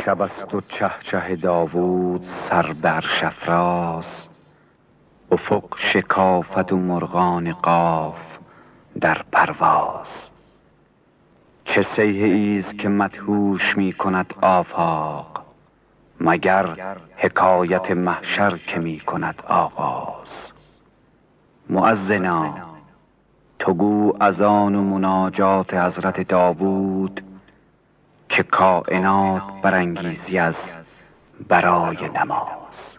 شب است و چه چه داوود سر بر شفراز افق شکافت و مرغان قاف در پرواز. چه سیه ایز که مدهوش می کند آفاق مگر حکایت محشر که می کند آغاز. معزنا تو از آن و مناجات حضرت داوود که کائنات برانگیزی از برای نماز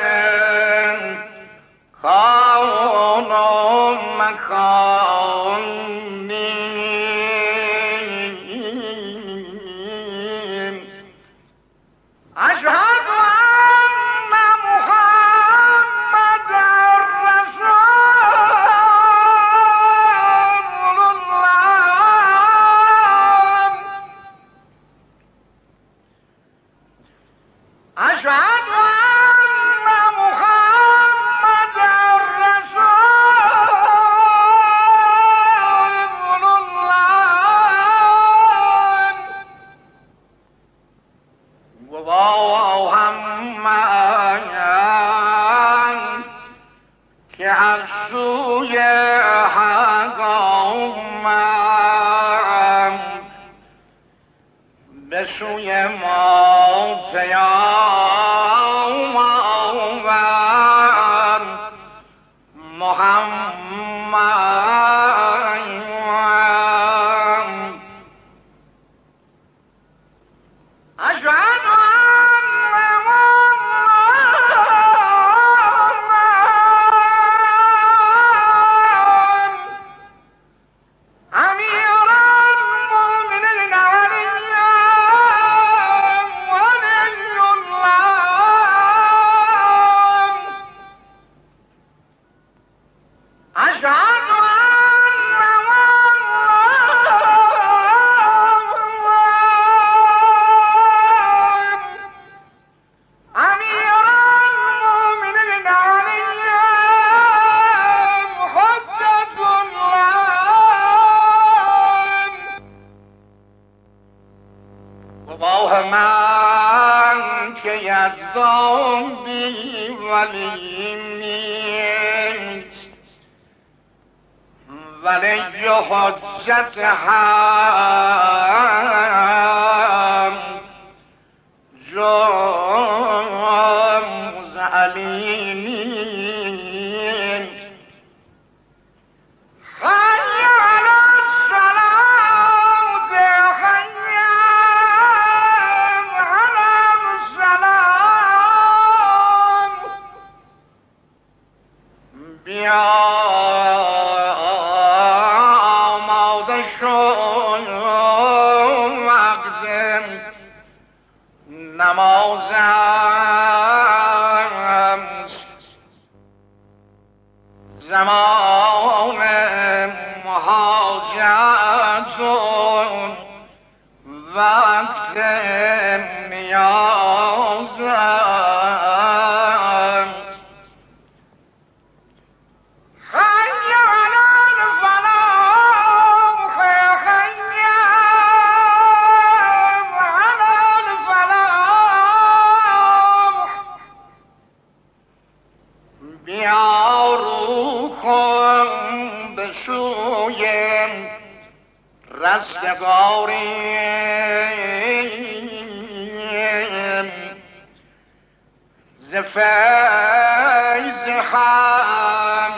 يا راه من که یزدانی ولی نیست ولی حجت هم جان 家人 کن به سوی رستگاری ز فیض هم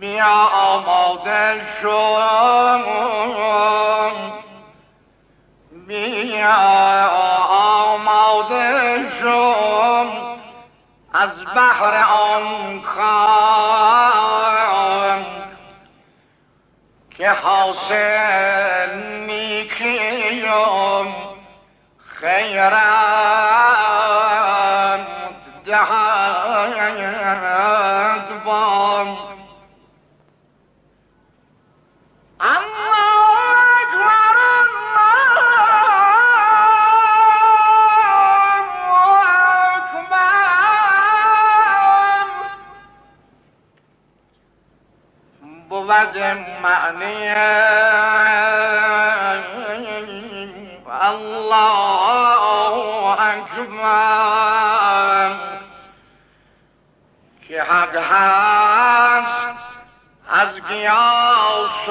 بیا آماده شم بیا آماده شم از بحر آن خام که حاصل نیکیم. خیرم حق هست از گیاس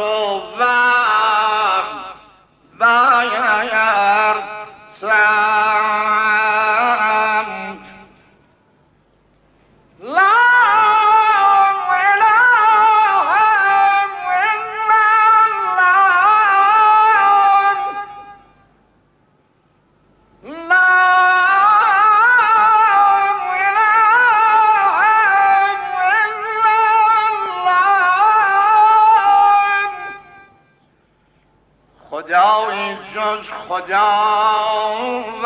خداوند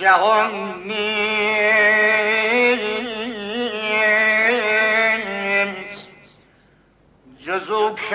جهان نیست. جز او کس